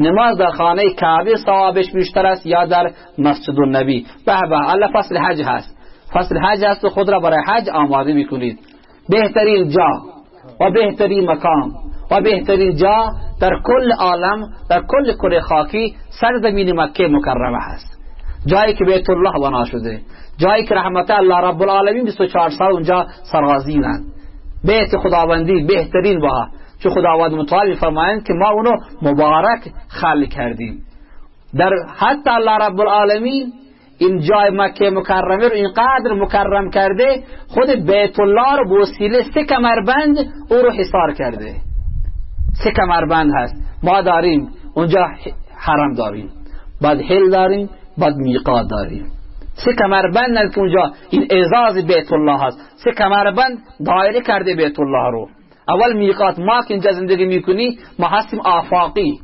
نماز در خانه کعبه ثوابش بیشتر است یا در مسجد النبی؟ به به الله فصل حج هست. فصل حج هست و خود را برای حج آماده می‌کنید. بهترین جا و بهترین مکان و بهترین جا در کل عالم در کل کره خاکی سرزمین مکه مکرمه هست. جایی که بیت الله بنا شده. جایی که رحمت الله رب العالمین 24 سال اونجا سرازیرند بیت خداوندی بهترین با چون خداوند متعال فرمایند که ما اونو مبارک خلق کردیم. در حتی الله رب العالمین این جای مکه مکرمه رو اینقدر مکرم کرده خود بیت الله رو بوسیله سه کمربند او رو حصار کرده. سه کمربند هست. ما داریم اونجا حرم داریم. بعد حل داریم بعد میقات داریم. سه کمربند که اونجا این اعزاز بیت الله هست. سه کمربند دایره کرده بیت الله رو. اول میقات ما که اینجا زندگی می‌کنی ما هستیم آفاقی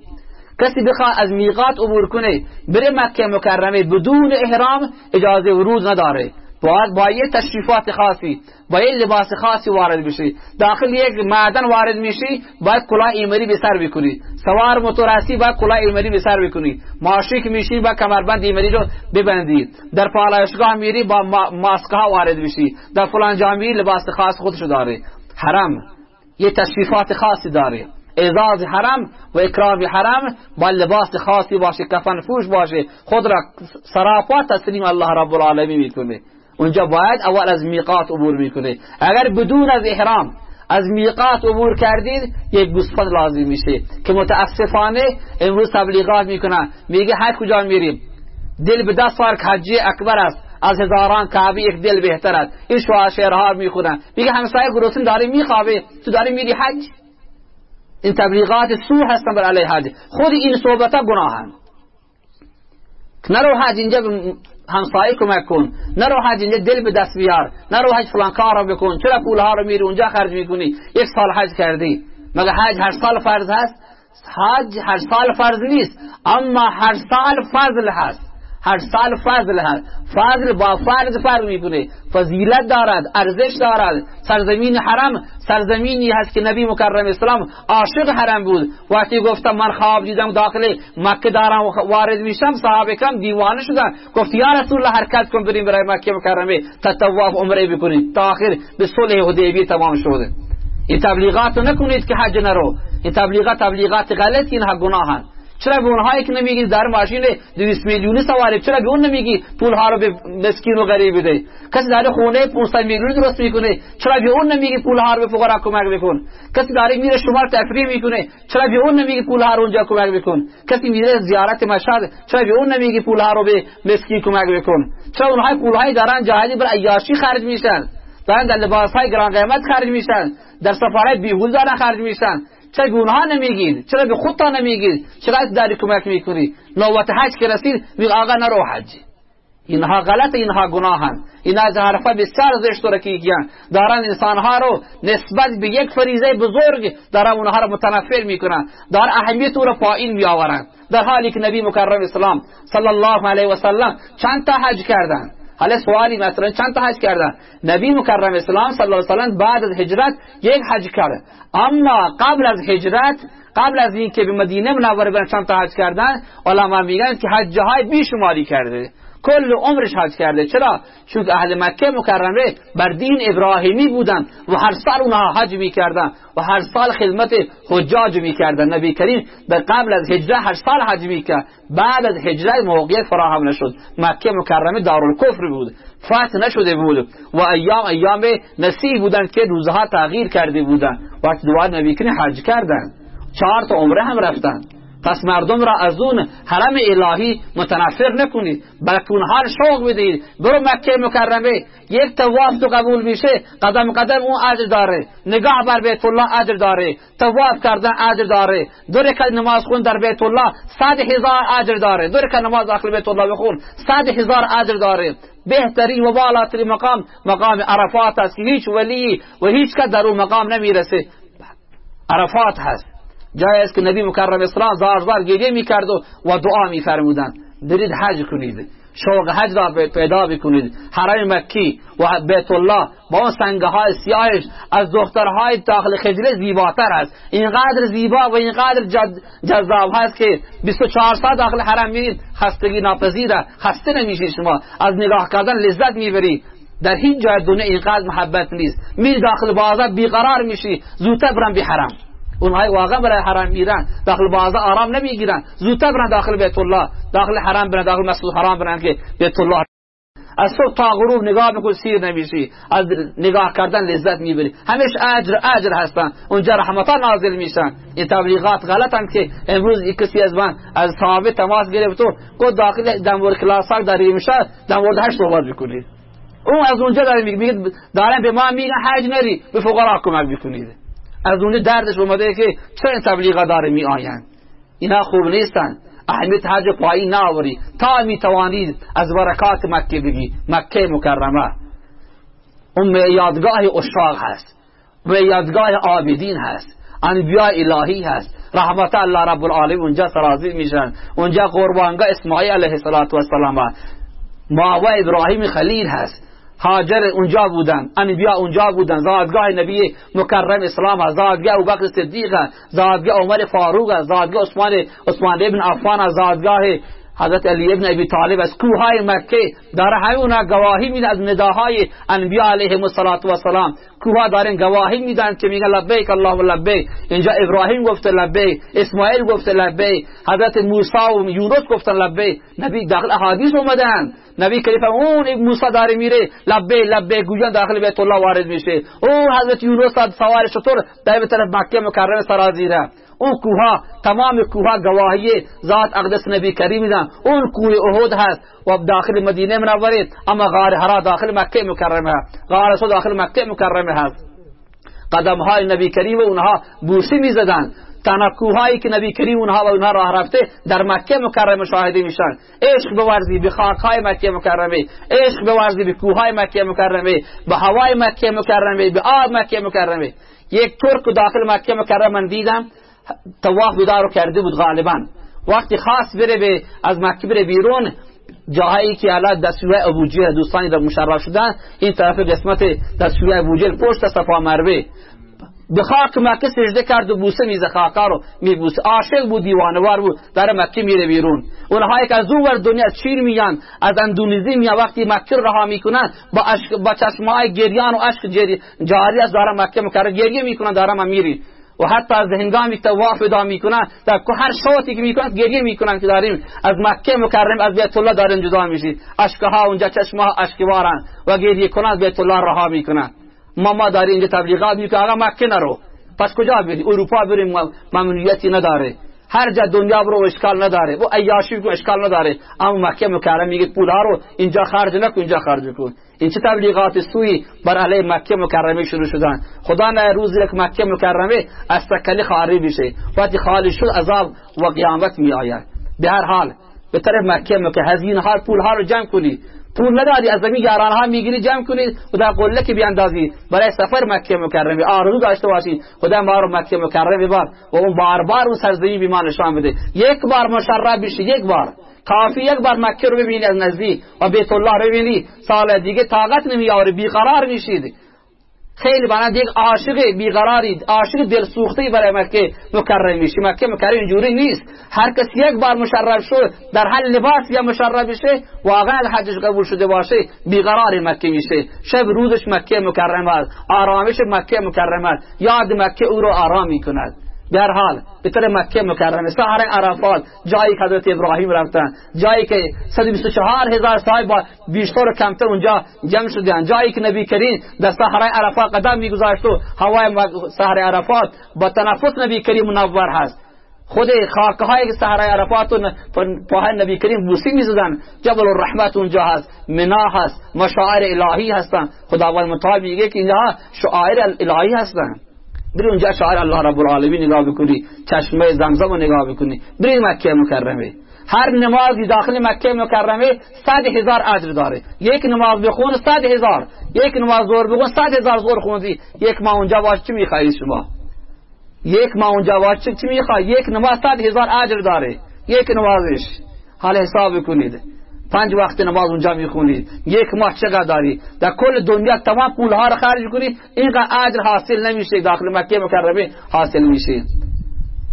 کسی بخواد از میقات عبور کنه بره مکه مکرمه بدون احرام اجازه ورود نداره باید با یه تشریفات خاصی با یه لباس خاصی وارد بشی داخل یک معدن وارد میشی باید کلاه ایمری به سر بکنی سوار موتور باید کلاه ایمری به سر بکنی ماشی میشی با کمربند ایمری رو ببندی در پالایشگاه میری با ماسک ها وارد بشی در فلان جا میری لباس خاص خودشو داره حرم یه تشریفات خاصی داره. اعزاز حرم و اکرام حرم با لباس خاصی باشه کفن فوش باشه خود را سراپا تسلیم الله رب العالمین می‌کنه. اونجا باید اول از میقات عبور می‌کنه. اگر بدون از احرام از میقات عبور کردید یک گوسفند لازم میشه. که متاسفانه امروز تبلیغات می‌کنن. میگه هر کجا میریم دل به دست فارک حجی اکبر است. از هزاران کعبه یک دل بهتر است. این شعرها می‌خونن. میگه همسایه گروسین داره میخوابه تو داری میری حج. این تبلیغات سو هستن بر علیه حج. خود این صحبت گناهن. نرو حج اینجا همسایه کمک کن. نرو حج اینجا دل به دست بیار. نرو حج فلان کار رو بکن. چرا پولها رو میری اونجا خرج می‌کنی؟ یک سال حج کردی. مگه حج هر سال فرض هست؟ حج هر سال فرض نیست. اما هر سال فضل هست. هر سال فضل هست. فضل با فرض فرق می‌کنه. فضیلت دارد ارزش دارد. سرزمین حرم سرزمینی هست که نبی مکرم اسلام عاشق حرم بود. وقتی گفتم من خواب دیدم داخل مکه دارم وارد میشم صحابه کم دیوانه شدن. گفت یا رسول الله حرکت کن بریم برای مکه مکرمه. تطواف عمره بکنید. تا آخر به صلح حدیبیه تمام شده. این تبلیغات نکنید که حج نرو. این تبلیغات تبلیغات غلط اینها گناهند چرا به اونهایی که نمیگی در ماشین 200 میلیونی سواره چرا به اون نمیگی پول ها رو به مسکین و غریب بده کسی داره خونه 500 میلیونی درست می‌کنه چرا به اون نمیگی پول ها رو به فقرا کمک بکن؟ کسی داره میره شمال تفریح می‌کنه چرا به اون نمیگی پول ها رو اونجا کمک بکن؟ کسی میره زیارت مشهد چرا به اون نمیگی پول ها رو به مسکین کمک بکن؟ چرا اونها پول های دارن جهادی بر عیاشی خرج میشن؟ دارن در لباس های گران قیمت خرج میشن در سفرهای بیهوده دارن خرج میشن. چرا به اونها نمیگید چرا به خودتا نمیگید چرا داری کمک می‌کنی؟ نوبت حج که رسید میگه آقا نرو حج. اینها غلط اینها گناهن. اینا از حرفا بسیار زشت و رکیگیان دارن انسانها رو نسبت به یک فریضه بزرگ دارن اونها رو متنفر می‌کنن. دار اهمیت او رو پایین میآورن در حالی که نبی مکرم اسلام صلی الله علیه و سلم چند تا حج کردن حالا سوالی مثلا چند تا حج کردن؟ نبی مکرم اسلام صلی الله علیه و بعد از هجرت یک حج کرد. اما قبل از هجرت قبل از اینکه به مدینه منوره برن چند تا حج کردن علما میگن که حج های بیشماری کرده. کل عمرش حج کرده. چرا؟ چون اهل مکه مکرمه بر دین ابراهیمی بودن و هر سال اونها حج می‌کردن و هر سال خدمت حجاج می‌کردن. نبی کریم به قبل از هجره هر سال حج می‌کرد. بعد از هجره موقعیت فراهم نشد. مکه مکرمه دارالکفر بود. فتح نشده بود و ایام ایام نسی بودن که روزها تغییر کرده بودن. وقتی دعا نبی کریم حج کردن. چهار تا عمره هم رفتن. پس مردم را از اون حرم الهی متنفر نکنید بلکه اونها شوق بدید برو مکه مکرمه یک تواف تو قبول میشه قدم قدم اون اجر داره. نگاه بر بیت الله اجر داره. تواف کردن اجر داره. دو رکعت نماز خون در بیت الله صد هزار اجر داره. دو رکعت نماز داخل بیت الله بخون صد هزار اجر داره. بهترین و بالاترین مقام مقام عرفات است هیچ ولی و هیچ کس در اون مقام نمی‌رسه. عرفات هست. جایی است که نبی مکرم اسلام زار زار گریه می‌کرد و, دعا میفرمودند. برید حج کنید. شوق حج را پیدا بکنید. حرم مکی و بیت الله با اون سنگه های سیاهش از دخترهای داخل خجله زیباتر است. اینقدر زیبا و اینقدر جذاب هست که 24 ساعت داخل حرم میرید. خستگی ناپذیره خسته نمیشید شما. از نگاه کردن لذت می‌بری. در هیچ جای دنیا اینقدر محبت نیست. می داخل بازار بیقرار میشی. زودتر برن به حرم. اونهای واقعا برای حرم میرن داخل بازار آرام نمی‌گیرن زودتر برن داخل بیت الله داخل حرم برن داخل مسجد حرام برن که بیت الله از صبح تا غروب نگاه می‌کنی سیر نمیشی از نگاه کردن لذت می‌بری همیش اجر اجر هستن اونجا رحمتا نازل میشن این تبلیغات غلطن که امروز کسی از من از صحابه تماس گرفت و گفت داخل دنبور کلاس ها در میشه دنبور هشت صحبت اون از اونجا داره میگه دارن به ما میگن حج نری به فقرا کمک بکنید از اونجا دردش اومده که چرا این تبلیغا داره می آیند اینا خوب نیستن. اهمیت حج پایین ناوری تا می توانید از برکات مکه بگی. مکه مکرمه. اون یادگاه اشاق هست. و یادگاه عابدین هست. انبیاء الهی هست. رحمت الله رب العالمین اونجا سرازیر میشن. اونجا قربانگاه اسماعیل علیه السلام ما و ابراهیم خلیل هست. هاجر اونجا بودن. انبیا اونجا بودن. زادگاه نبی مکرم اسلام زادگاه ابوبکر صدیق زادگاه عمر فاروق زادگاه عثمان عثمان ابن عفان زادگاه حضرت علی ابن ابی طالب از کوههای مکه داره همونا گواهی میده از نداهای انبیا علیهم السلام کوها دارن گواهی میدن که میگه لبیک اللهم لبیک. اینجا ابراهیم گفته لبیک اسماعیل گفته لبیک حضرت موسی و یونس گفتن لبیک. نبی داخل احادیث اومدن. نبی کریم اون موسی داره میره لبیک لبیک گویا داخل بیت الله وارد میشه. او حضرت یونس سوار شطور در طرف مکه مکرمه سرازیره. اون کوها تمام کوها گواهی ذات اقدس نبی کریم دن. اون کوه احد هست و داخل مدینه منوره. اما غار حرا داخل مکه مکرمه. غار سو داخل مکه مکرمه هست. قدم های نبی کریم و اونها بوسی می‌زدن. تنها کوهایی که نبی کریم اونها و اونها راه رفته در مکه مکرمه شاهده میشن. عشق بورزی به خاکهای مکه مکرمه. عشق بورزی به کوههای مکه مکرمه. به هوای مکه مکرمه. به آب مکه مکرمه. یک ترک داخل مکه مکرمه من دیدم. تواف بدارو کرده بود غالبا. وقتی خاص بره به از مکه بره بیرون جاهایی که الان دستوره ابوجه دوستانی در مشرف شدن این طرف قسمت دستوره ابوجه پشت صفا مروه. به خاک مکه سجده کرد و بوسه میزه خاکا رو میبوسه. عاشق بود دیوانوار بود در مکه میره بیرون. اونهایی که از اون دنیا چین میان از اندونزی میان وقتی مکه رو رها می‌کنن با اشک با چشمای گریان و اشک جاری از دارم مکه مکرر. گریه می‌کنن دارم میری و حتی از هنگامی تواف ادا می‌کنن در هر شوتی که می‌کنن گریه می‌کنن که داریم. از مکه مکرم از بیت الله داریم جدا میشید اشکها اونجا چشمها اشکوارن و گریه کنن بیت الله رها می‌کنن. ما ما داریم اینجا تبلیغات می‌کنن آقا مکه نرو. پس کجا بریم؟ اروپا بریم ممنوعیتی نداره. هر جا دنیا برو اشکال نداره. و عیاشی کو اشکال نداره. اما مکه مکرم میگه پول ها رو اینجا خرج نکن اینجا خرج کن این چه تبلیغات سوی بر علیه مکه مکرمه شروع شدن. خدا نه روز یک مکه مکرمه از تکلی خاری بشه وقتی خالی شد عذاب و قیامت می آید به هر حال به طرف مکه مکه هزینه ها پول ها رو جمع کنی. پول نداری از زمین یاران ها می‌گیری جمع کنید خدا قله که بیاندازی. برای سفر مکه مکرمه. آرزو داشته باشی خدا ما رو مکه مکرمه بار و اون بار بار اون سرزمین به نشان بده. یک بار مشرف بشی یک بار. کافی یک بار مکه رو ببینی از نزدیک. و بیت الله رو ببینی. سال دیگه طاقت نمیاره بیقرار میشید. خیلی بنا دیگه عاشق بیقراری عاشق دل سوخته برای مکه مکرم میشه. مکه مکرم اینجوری نیست. هر کس یک بار مشرف شد در حال لباس یا مشرف بشه واقعا حجش قبول شده باشه بیقرار مکه میشه. شب روزش مکه مکرم است آرامش مکه مکرم است. یاد مکه او رو آرام می‌کند. در حال به طور مکه مکرمه. سحر عرفات جایی که حضرت ابراهیم رفتن جایی که 124 هزار صاحب با بیشتر و کمتر اونجا جمع شدن جایی که نبی کریم در صحرای عرفات قدم میگذاشت و هوای صحرای عرفات با تنفس نبی کریم منور هست. خود خاکه های صحرای عرفات و پاهای نبی کریم بوسی می‌زدن. جبل الرحمت اونجا هست. منا هست. مشاعر الهی هستن. خداوند متعال میگه که اینها شعائر الهی هستن. بری اونجا شعار الله رب العالمین نگاه بکنی چشمه زمزم رو نگاه بکنی بری مکه مکرمه هر نمازی داخل مکه مکرمه صد هزار اجر داره یک نماز بخون صد هزار یک نماز زور بخون صد هزار زور خوندی یک ما اونجا باش چی میخوایی شما یک ما اونجا باش چی می‌خوای یک نماز صد هزار اجر داره یک نمازش حال حساب کنید پنج وقت نماز اونجا می‌خونید یک ماه چقدر داری در کل دنیا تمام پول ها رو خرج کنید اینقدر اجر حاصل نمیشه. داخل مکه مکرمه حاصل میشه.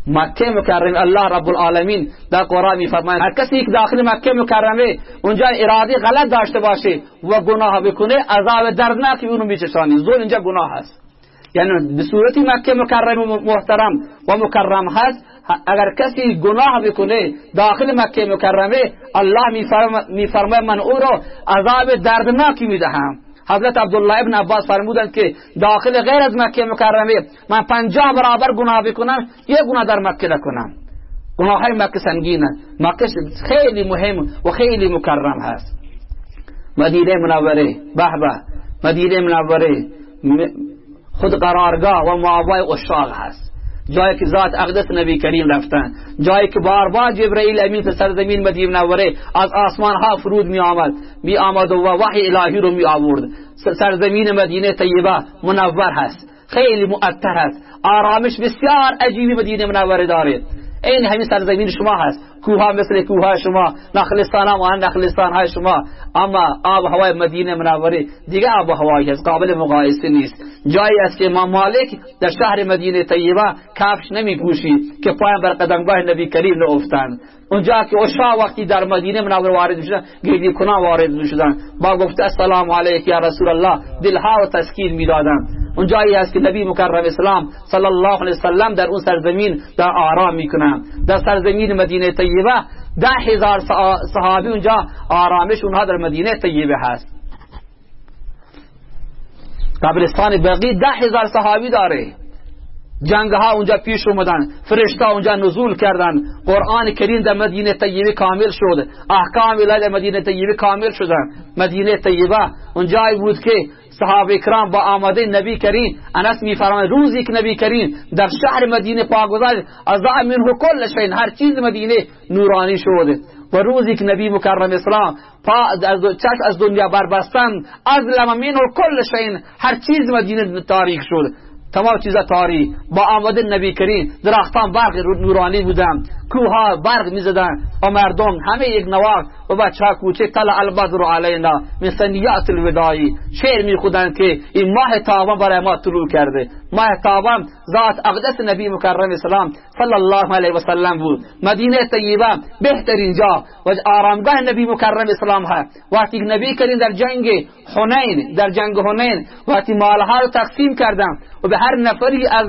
مکه مکرمه الله رب العالمین در قرآن میفرماید هر کسی که داخل مکه مکرمه اونجا اراده غلط داشته باشه و گناه بکنه عذاب دردناکی اونو میچشانی زول اینجا گناه هست. یعنی به صورتی مکه مکرم محترم و مکرم هست اگر کسی گناه بکنه داخل مکه مکرمه الله میفرماید من او را عذاب دردناکی می‌دهم. حضرت عبدالله ابن عباس فرمودند که داخل غیر از مکه مکرمه من پنجاه برابر گناه بکنم یک گناه در مکه نکنم. گناه های مکه سنگینه مکه خیلی مهم و خیلی مکرم هست. مدینه منوره به مدینه منوره خود قرارگاه و معاوای اشاق هست. جایی که ذات اقدس نبی کریم رفتن. جایی که بار بار جبرئیل امین سرزمین مدینه منوره از آسمان ها فرود می آمد می آمد و وحی الهی رو می آورد سرزمین مدینه طیبه منور هست. خیلی مؤثر هست. آرامش بسیار عجیبی مدینه منوره داره. این همین سرزمین شما هست. کوها مثل کوها شما نخلستان هم نخلستان های شما. اما آب هوای مدینه منوره دیگه آب هوایی هست قابل مقایسه نیست. جایی است که امام مالک در شهر مدینه طیبه کفش نمی پوشی که پایم بر قدمگاه نبی کریم نافتند اونجا که اشا وقتی در مدینه منور وارد شدن گریه کنا وارد شدن با گفته السلام علیک یا رسول الله. دلها و تسکین می‌دادن اون جایی هست که نبی مکرم اسلام صلی الله علیه وسلم در اون سرزمین در آرام می‌کنن در سرزمین مدینه طیبه ده هزار صحابی اونجا آرامش اونها در مدینه طیبه هست. قبرستان بقی ده هزار صحابی داره. جنگ ها اونجا پیش اومدن فرشتا اونجا نزول کردن. قرآن کریم در مدینه طیبه کامل شد. احکام الهی مدینه طیبه کامل شدن. مدینه طیبه اونجایی بود که صحابه کرام با آمده نبی کریم انس میفرماید روزی که نبی کریم در شهر مدینه پا گذاشت از منه کل شین هر چیز مدینه نورانی شده و روزی که نبی مکرم اسلام پا چشم از دنیا بربستن از منه کل شین هر چیز مدینه تاریخ شد. تمام چیزا تاری با آمده نبی کریم درختان برق نورانی بودن. کوها برق می‌زدن. و مردم همه یک نواق و بچه ها کوچه تل البدر علینا من سنیات الودایی شعر میخودن که این ماه تابان برای ما طلوع کرده. ماه تابان ذات اقدس نبی مکرم اسلام صلی الله علیه و سلم بود. مدینه طیبه بهترین جا و آرامگاه نبی مکرم اسلام هست وقتی نبی کریم در جنگ حنین در جنگ حنین وقتی مالها رو تقسیم کردن و به هر نفری از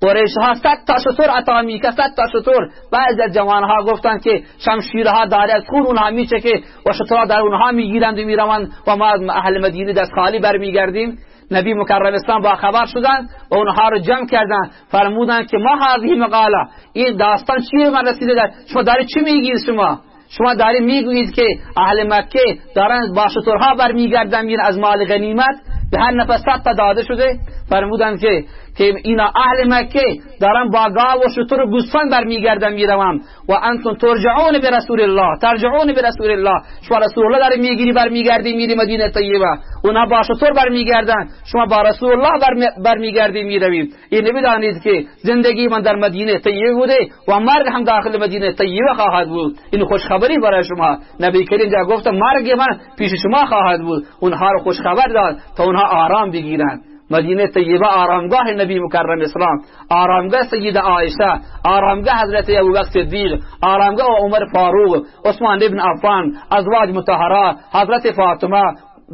قریش ها صد تا شطور عطا می‌کرد صد تا شطور بعضی از جوان ها گفتن که شمشیرها داره از خون اونها میچکه و شطورها در اونها می‌گیرند و می‌روند و ما از اهل مدینه دست خالی برمیگردیم. نبی مکرم اسلام با خبر شدن و اونها رو جمع کردن. فرمودن که ما هذه مقاله. این داستان چیه؟ من رسیده در شما داری چی میگید شما؟ شما داری می‌گویید که اهل مکه دارن با شطورها برمیگردن میرن از مال غنیمت. به هر نفس صد داده شده. فرمودن که که اینا اهل مکه دارن با گاو و شتر و گوسفند برمیگردن می‌روم و انتم ترجعون به رسول الله ترجعون به رسول الله شما رسول الله داره می‌گیری برمیگردی میری مدینه طیبه اونا با شتر برمیگردن شما با رسول الله برمیگردی می‌روید این نمی‌دانید که زندگی من در مدینه طیبه بوده و مرگ هم داخل مدینه طیبه خواهد بود این خوش خبری برای شما نبی کریم جا گفت مرگ من پیش شما خواهد بود اونها رو خوش خبر داد تا اونها آرام بگیرن مدینه طیبه آرامگاه نبی مکرم اسلام آرامگاه سید عایشه آرامگاه حضرت ابوبکر صدیق آرامگاه عمر فاروق عثمان ابن عفان ازواج مطهرات حضرت فاطمه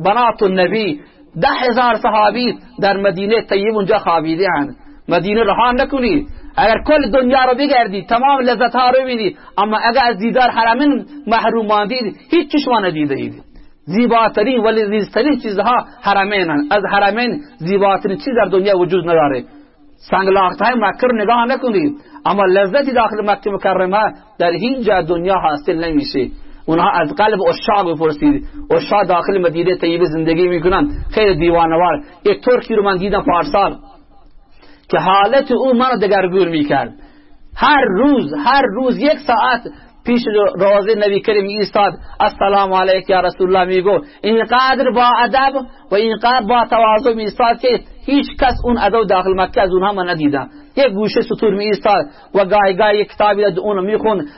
بنات النبی. ده هزار صحابی در مدینه طیب اونجا خوابیده اند. مدینه رها نکنید اگر کل دنیا رو بگردید تمام لذت ها رو ببینید اما اگر از دیدار حرمین محروم ماندید هیچ چشما ندیده اید. زیباترین و لذیذترین چیزها حرمین از حرمین زیباترین چیز در دنیا وجود نداره. سنگلاخت های مکر نگاه نکنید. اما لذتی داخل مکه مکرمه در هیچ جا دنیا حاصل نمیشه. اونها از قلب اشاق بپرسید اشاق داخل مدینه طیبه زندگی می‌کنن. خیلی دیوانوار. یک ترکی رو من دیدم پارسال که حالت او منو دگرگور می‌کرد. هر روز هر روز یک ساعت پیش روزه نبی کریم ایستاد السلام علیک یا رسول الله میگو. اینقدر با ادب و اینقدر با تواضع می ایستاد که هیچ کس اون ادب داخل مکه از اونها من ندیدم یک گوشه سطور می ایستاد و گاهی یک کتابی اونو میخون.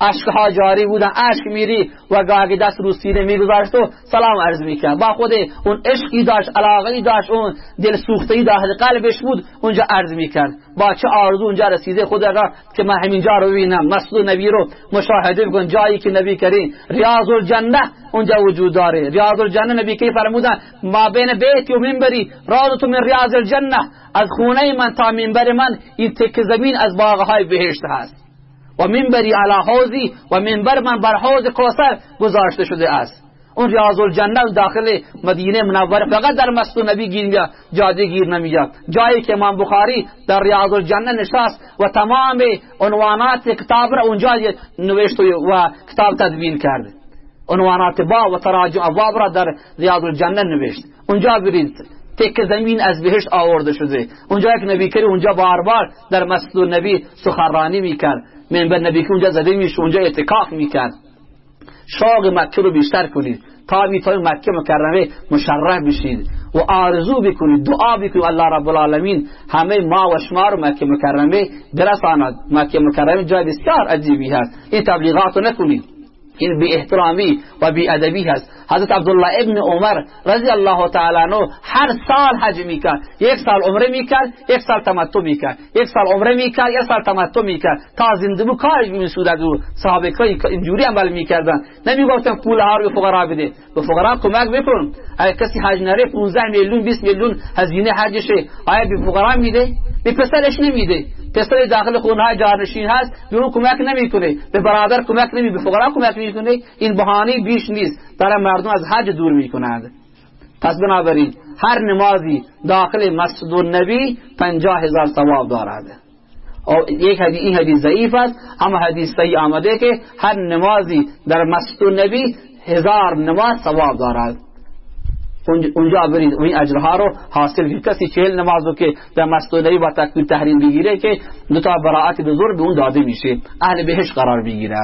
ها جاری بودن. اشک میری و گاهی دست رو سینه میگذاشت و سلام عرض می‌کرد با خود اون عشقی داشت علاقه داشت اون دل سوخته داخل قلبش بود اونجا عرض می‌کرد. با چه آرزو اونجا رسیده خود را که من همینجا رو ببینم. مسجد نبی رو مشاهده بکن. جایی که نبی کریم ریاض الجنه اونجا وجود داره. ریاض الجنه نبی که فرمودن؟ ما بین بیت و منبری تو من ریاض الجنه از خونه من تا منبر من این تک زمین از باغهای بهشت هست. و منبری علی حوزی و منبر من بر حوز کوثر گذاشته شده است. اون ریاض الجنه داخل مدینه منوره. فقط در مسجد نبی گیر جاده گیر نمیاد. جایی که امام بخاری در ریاض الجنه نشست و تمام عنوانات کتاب را اونجا نوشت و کتاب تدوین کرد. عنوانات با و تراجم ابواب را در ریاض الجنه نوشت. اونجا برید تک زمین از بهشت آورده شده. اونجا یک نبی کری اونجا بار بار در مسجد نبی سخنرانی می‌کرد. منبر نبی که اونجا زده میشه اونجا اعتکاف می‌کرد. شوق مکه رو بیشتر کنید. تا بیتای مکه مکرمه مشرف بشید. و آرزو بکنید دعا بکنید. الله رب العالمین همه ما و شما رو مکه مکرمه برساند مکه مکرمه جای بسیار عجیبی هست. این تبلیغات رو نکنید. این بی احترامی و بی ادبی هست حضرت عبدالله ابن عمر رضی الله تعالی عنہ هر سال حج می‌کرد یک سال عمره می‌کرد یک سال تمتع می‌کرد یک سال عمره می‌کرد یک سال تمتع می‌کرد تا زنده بود کارش میسود از او صحابه اینجوری عمل می‌کردن نمی‌گفتن پول ها رو به فقرا بده به فقرا کمک بکن اگه کسی حج نره 15 میلیون 20 میلیون هزینه حجشه آیا به فقرا میده به پسرش نمیده پسر داخل خونه جارنشین هست به اون کمک نمی‌کنه. به برادر کمک نمی به فقرا کمک نمی‌کنه این بهانه بیش نیست. داره مردم از حج دور می‌کنند. پس بنابراین هر نمازی داخل مسجد النبی پنجاه هزار ثواب دارد. او یک حدیث این حدیث ضعیف است اما حدیث صحیح آمده که هر نمازی در مسجد النبی هزار نماز ثواب دارد. اونجا برید و این اجرها رو حاصل کسی چهل نمازو که در مسئولی با تکبیر تحریم بگیره که دو تا براعت بزرگ به اون داده میشه. اهل بهش قرار بگیره